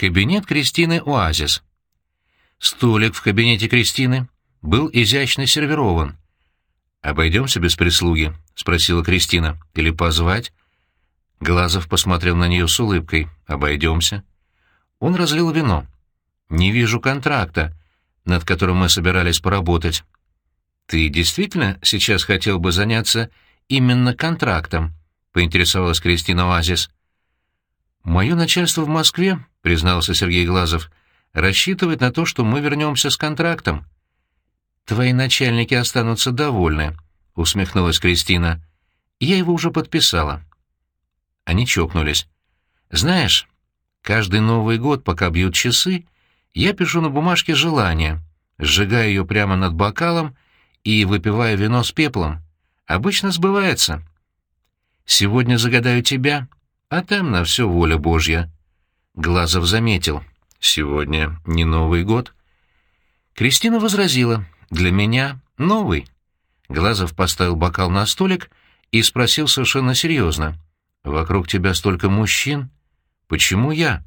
Кабинет Кристины Оазис. Столик в кабинете Кристины был изящно сервирован. «Обойдемся без прислуги?» — спросила Кристина. «Или позвать?» Глазов посмотрел на нее с улыбкой. «Обойдемся». Он разлил вино. «Не вижу контракта, над которым мы собирались поработать». «Ты действительно сейчас хотел бы заняться именно контрактом?» — поинтересовалась Кристина Оазис. «Мое начальство в Москве», — признался Сергей Глазов, — «рассчитывает на то, что мы вернемся с контрактом». «Твои начальники останутся довольны», — усмехнулась Кристина. «Я его уже подписала». Они чокнулись. «Знаешь, каждый Новый год, пока бьют часы, я пишу на бумажке желание, сжигаю ее прямо над бокалом и выпиваю вино с пеплом. Обычно сбывается. Сегодня загадаю тебя, а там на все воля Божья». Глазов заметил. «Сегодня не Новый год». Кристина возразила. «Для меня новый». Глазов поставил бокал на столик и спросил совершенно серьезно. «Вокруг тебя столько мужчин. Почему я?»